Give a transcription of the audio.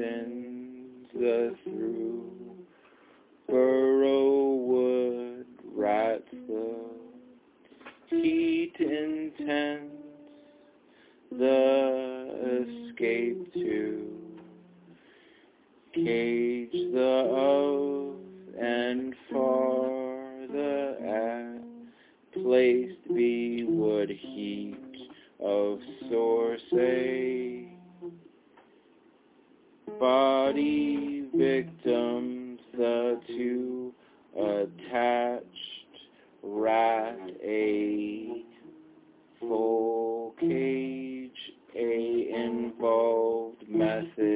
sends us through. Burrow wood rots the heat intense, the escape to cage the of and far the at placed be wood heat of soil. body victims, the two attached rat, a full cage, a involved method.